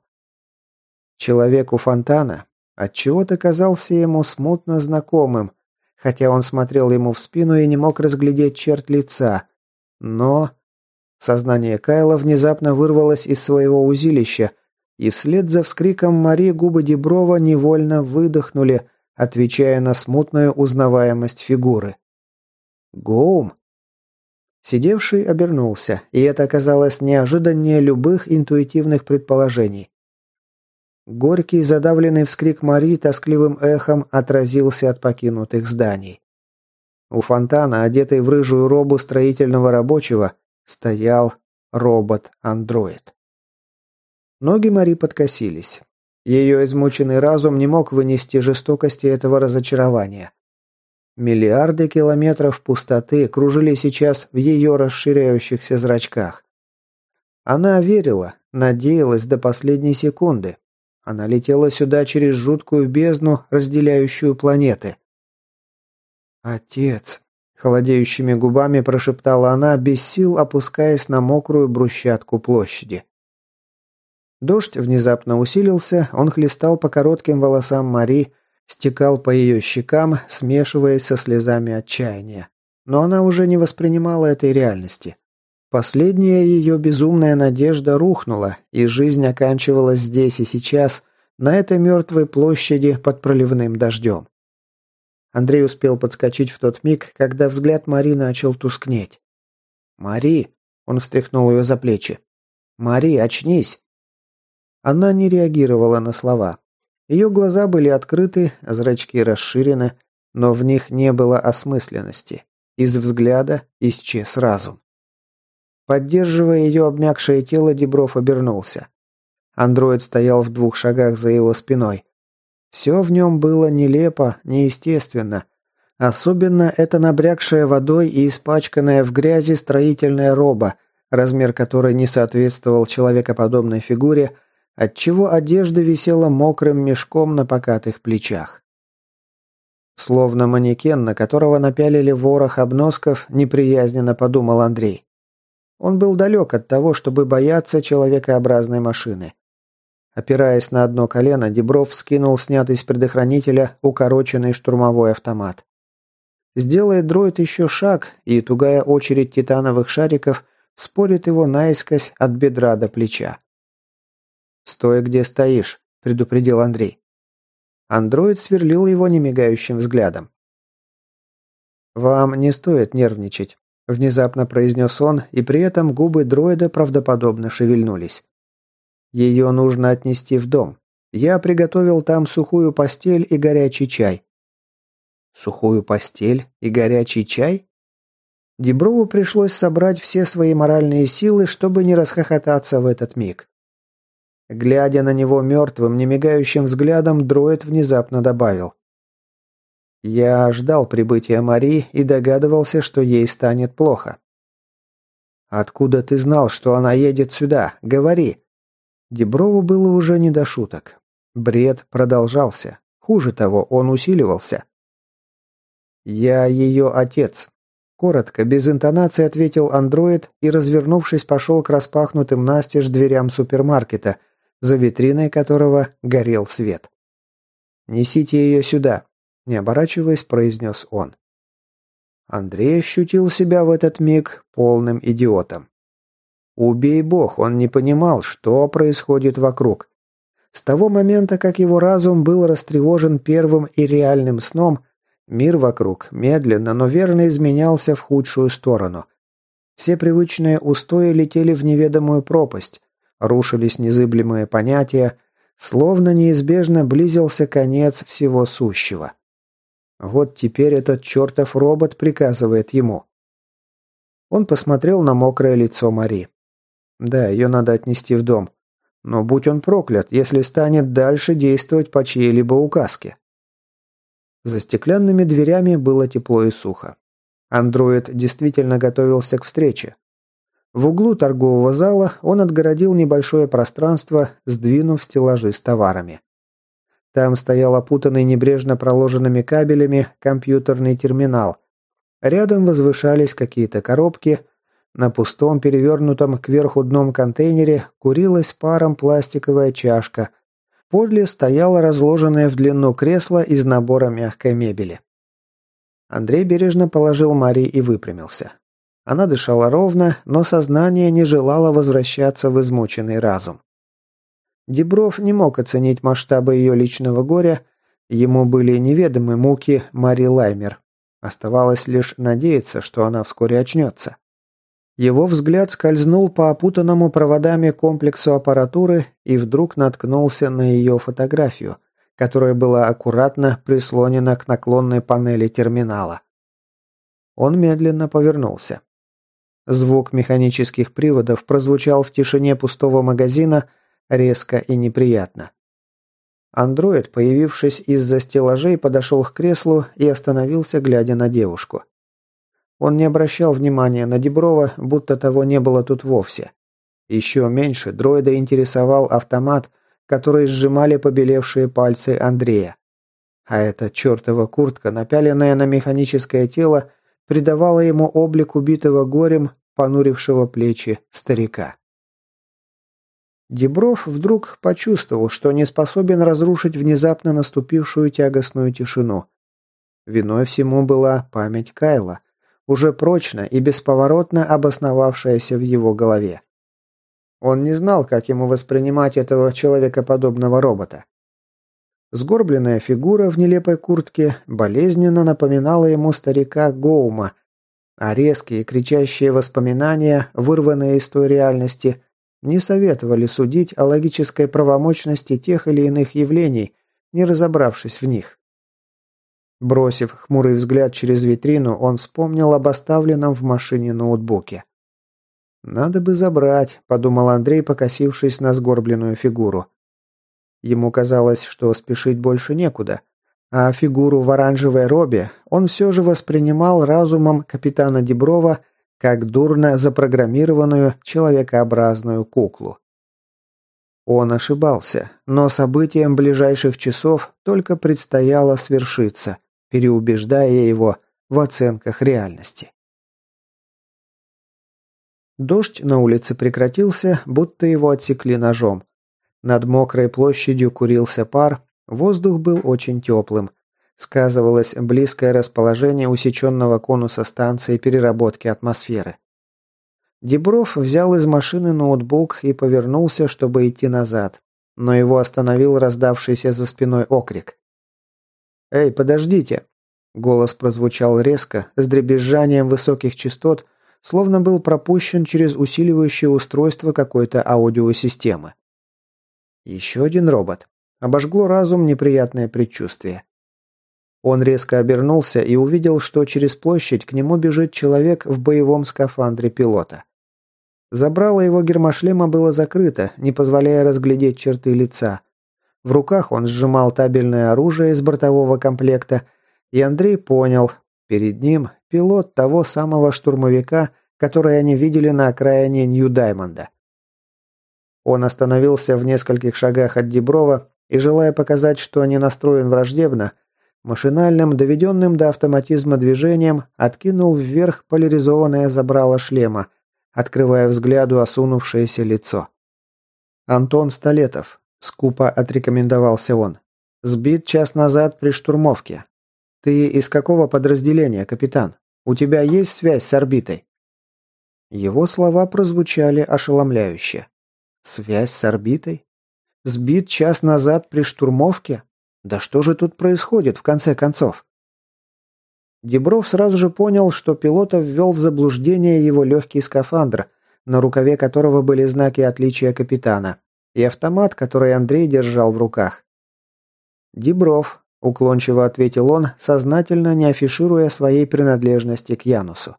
Человек у фонтана отчего-то казался ему смутно знакомым, хотя он смотрел ему в спину и не мог разглядеть черт лица. Но... Сознание Кайла внезапно вырвалось из своего узилища, и вслед за вскриком Мари губы Деброва невольно выдохнули, отвечая на смутную узнаваемость фигуры. «Гоум?» Сидевший обернулся, и это оказалось неожиданнее любых интуитивных предположений. Горький задавленный вскрик Мари тоскливым эхом отразился от покинутых зданий. У фонтана, одетый в рыжую робу строительного рабочего, стоял робот-андроид. Ноги Мари подкосились. Ее измученный разум не мог вынести жестокости этого разочарования. Миллиарды километров пустоты кружили сейчас в ее расширяющихся зрачках. Она верила, надеялась до последней секунды, она летела сюда через жуткую бездну, разделяющую планеты. «Отец!» – холодеющими губами прошептала она, без сил опускаясь на мокрую брусчатку площади. Дождь внезапно усилился, он хлестал по коротким волосам Мари, стекал по ее щекам, смешиваясь со слезами отчаяния. Но она уже не воспринимала этой реальности. Последняя ее безумная надежда рухнула, и жизнь оканчивалась здесь и сейчас, на этой мертвой площади под проливным дождем. Андрей успел подскочить в тот миг, когда взгляд Мари начал тускнеть. «Мари!» – он встряхнул ее за плечи. «Мари, очнись!» Она не реагировала на слова. Ее глаза были открыты, зрачки расширены, но в них не было осмысленности. Из взгляда исчез разум. Поддерживая ее обмякшее тело, Дебров обернулся. Андроид стоял в двух шагах за его спиной. Все в нем было нелепо, неестественно. Особенно это набрякшая водой и испачканная в грязи строительная роба, размер которой не соответствовал человекоподобной фигуре, отчего одежда висела мокрым мешком на покатых плечах. Словно манекен, на которого напялили ворох обносков, неприязненно подумал Андрей. Он был далек от того, чтобы бояться человекообразной машины. Опираясь на одно колено, Дебров скинул снятый с предохранителя укороченный штурмовой автомат. Сделает дроид еще шаг, и тугая очередь титановых шариков спорит его наискось от бедра до плеча. «Стой, где стоишь», – предупредил Андрей. Андроид сверлил его немигающим взглядом. «Вам не стоит нервничать. Внезапно произнес он, и при этом губы дроида правдоподобно шевельнулись. Ее нужно отнести в дом. Я приготовил там сухую постель и горячий чай. Сухую постель и горячий чай? Деброву пришлось собрать все свои моральные силы, чтобы не расхохотаться в этот миг. Глядя на него мертвым, немигающим взглядом, дроид внезапно добавил. Я ждал прибытия Мари и догадывался, что ей станет плохо. «Откуда ты знал, что она едет сюда? Говори!» Деброву было уже не до шуток. Бред продолжался. Хуже того, он усиливался. «Я ее отец», – коротко, без интонации ответил андроид и, развернувшись, пошел к распахнутым настежь дверям супермаркета, за витриной которого горел свет. «Несите ее сюда», не оборачиваясь, произнес он. Андрей ощутил себя в этот миг полным идиотом. Убей бог, он не понимал, что происходит вокруг. С того момента, как его разум был растревожен первым и реальным сном, мир вокруг медленно, но верно изменялся в худшую сторону. Все привычные устои летели в неведомую пропасть, рушились незыблемые понятия, словно неизбежно близился конец всего сущего. Вот теперь этот чертов робот приказывает ему. Он посмотрел на мокрое лицо Мари. Да, ее надо отнести в дом. Но будь он проклят, если станет дальше действовать по чьей-либо указке. За стеклянными дверями было тепло и сухо. Андроид действительно готовился к встрече. В углу торгового зала он отгородил небольшое пространство, сдвинув стеллажи с товарами. Там стоял опутанный небрежно проложенными кабелями компьютерный терминал. Рядом возвышались какие-то коробки. На пустом перевернутом кверху дном контейнере курилась паром пластиковая чашка. Подле стояло разложенное в длину кресло из набора мягкой мебели. Андрей бережно положил Мари и выпрямился. Она дышала ровно, но сознание не желало возвращаться в измученный разум. Дебров не мог оценить масштабы ее личного горя, ему были неведомы муки Мари Лаймер. Оставалось лишь надеяться, что она вскоре очнется. Его взгляд скользнул по опутанному проводами комплексу аппаратуры и вдруг наткнулся на ее фотографию, которая была аккуратно прислонена к наклонной панели терминала. Он медленно повернулся. Звук механических приводов прозвучал в тишине пустого магазина, Резко и неприятно. Андроид, появившись из-за стеллажей, подошел к креслу и остановился, глядя на девушку. Он не обращал внимания на Деброва, будто того не было тут вовсе. Еще меньше дроида интересовал автомат, который сжимали побелевшие пальцы Андрея. А эта чертова куртка, напяленная на механическое тело, придавала ему облик убитого горем, понурившего плечи старика. Дебров вдруг почувствовал, что не способен разрушить внезапно наступившую тягостную тишину. Виной всему была память Кайла, уже прочно и бесповоротно обосновавшаяся в его голове. Он не знал, как ему воспринимать этого человекоподобного робота. Сгорбленная фигура в нелепой куртке болезненно напоминала ему старика Гоума, а резкие кричащие воспоминания, вырванные из той реальности, не советовали судить о логической правомочности тех или иных явлений, не разобравшись в них. Бросив хмурый взгляд через витрину, он вспомнил об оставленном в машине ноутбуке. «Надо бы забрать», – подумал Андрей, покосившись на сгорбленную фигуру. Ему казалось, что спешить больше некуда, а фигуру в оранжевой робе он все же воспринимал разумом капитана Деброва как дурно запрограммированную человекообразную куклу. Он ошибался, но событиям ближайших часов только предстояло свершиться, переубеждая его в оценках реальности. Дождь на улице прекратился, будто его отсекли ножом. Над мокрой площадью курился пар, воздух был очень теплым сказывалось близкое расположение усеченного конуса станции переработки атмосферы. Дебров взял из машины ноутбук и повернулся, чтобы идти назад, но его остановил раздавшийся за спиной окрик. «Эй, подождите!» Голос прозвучал резко, с дребезжанием высоких частот, словно был пропущен через усиливающее устройство какой-то аудиосистемы. Еще один робот. Обожгло разум неприятное предчувствие. Он резко обернулся и увидел, что через площадь к нему бежит человек в боевом скафандре пилота. Забрало его гермошлема было закрыто, не позволяя разглядеть черты лица. В руках он сжимал табельное оружие из бортового комплекта, и Андрей понял, перед ним пилот того самого штурмовика, который они видели на окраине Нью-Даймонда. Он остановился в нескольких шагах от Деброва и, желая показать, что не настроен враждебно, Машинальным, доведенным до автоматизма движением, откинул вверх поляризованное забрало шлема, открывая взгляду осунувшееся лицо. «Антон Столетов», – скупо отрекомендовался он. «Сбит час назад при штурмовке. Ты из какого подразделения, капитан? У тебя есть связь с орбитой?» Его слова прозвучали ошеломляюще. «Связь с орбитой? Сбит час назад при штурмовке? Да что же тут происходит, в конце концов? Дебров сразу же понял, что пилота ввел в заблуждение его легкий скафандр, на рукаве которого были знаки отличия капитана, и автомат, который Андрей держал в руках. «Дебров», – уклончиво ответил он, сознательно не афишируя своей принадлежности к Янусу.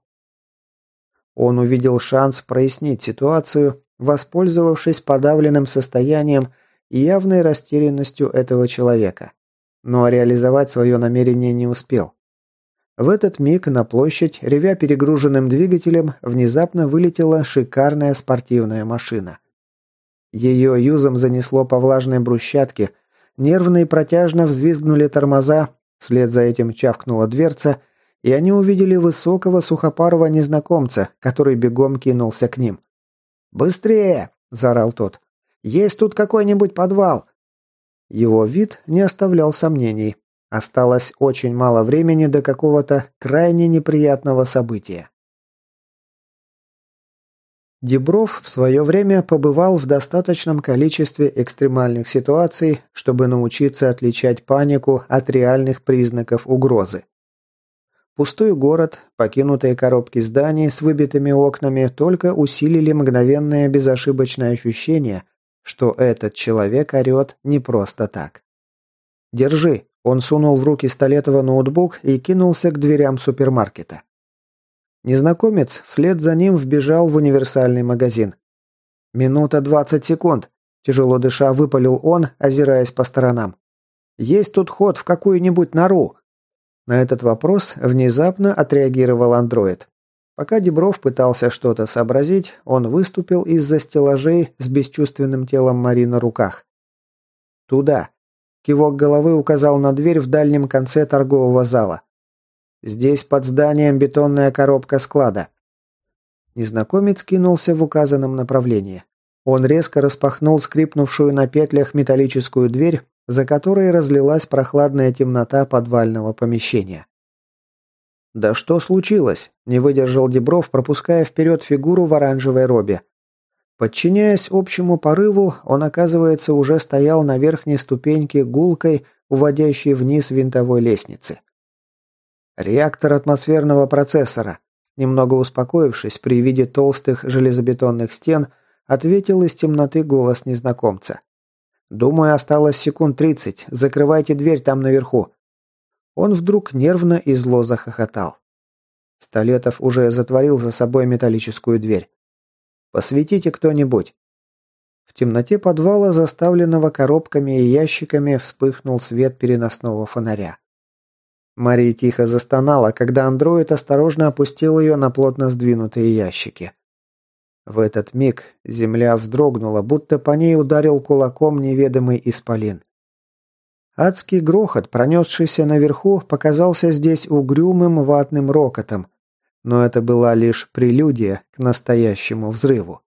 Он увидел шанс прояснить ситуацию, воспользовавшись подавленным состоянием и явной растерянностью этого человека. Но реализовать свое намерение не успел. В этот миг на площадь, ревя перегруженным двигателем, внезапно вылетела шикарная спортивная машина. Ее юзом занесло по влажной брусчатке, нервные протяжно взвизгнули тормоза, вслед за этим чавкнула дверца, и они увидели высокого сухопарого незнакомца, который бегом кинулся к ним. «Быстрее!» – заорал тот. Есть тут какой-нибудь подвал?» Его вид не оставлял сомнений. Осталось очень мало времени до какого-то крайне неприятного события. Дебров в свое время побывал в достаточном количестве экстремальных ситуаций, чтобы научиться отличать панику от реальных признаков угрозы. Пустой город, покинутые коробки зданий с выбитыми окнами только усилили мгновенное безошибочное ощущение, что этот человек орет не просто так. «Держи!» – он сунул в руки Столетова ноутбук и кинулся к дверям супермаркета. Незнакомец вслед за ним вбежал в универсальный магазин. «Минута двадцать секунд!» – тяжело дыша выпалил он, озираясь по сторонам. «Есть тут ход в какую-нибудь нору?» На этот вопрос внезапно отреагировал андроид. Пока Дебров пытался что-то сообразить, он выступил из-за стеллажей с бесчувственным телом Мари на руках. «Туда!» – кивок головы указал на дверь в дальнем конце торгового зала. «Здесь под зданием бетонная коробка склада». Незнакомец кинулся в указанном направлении. Он резко распахнул скрипнувшую на петлях металлическую дверь, за которой разлилась прохладная темнота подвального помещения. «Да что случилось?» – не выдержал Дебров, пропуская вперед фигуру в оранжевой робе. Подчиняясь общему порыву, он, оказывается, уже стоял на верхней ступеньке гулкой, уводящей вниз винтовой лестницы. «Реактор атмосферного процессора», немного успокоившись при виде толстых железобетонных стен, ответил из темноты голос незнакомца. «Думаю, осталось секунд тридцать. Закрывайте дверь там наверху он вдруг нервно и зло захохотал. Столетов уже затворил за собой металлическую дверь. «Посветите кто-нибудь!» В темноте подвала, заставленного коробками и ящиками, вспыхнул свет переносного фонаря. Мария тихо застонала, когда андроид осторожно опустил ее на плотно сдвинутые ящики. В этот миг земля вздрогнула, будто по ней ударил кулаком неведомый исполин. Адский грохот, пронесшийся наверху, показался здесь угрюмым ватным рокотом, но это была лишь прелюдия к настоящему взрыву.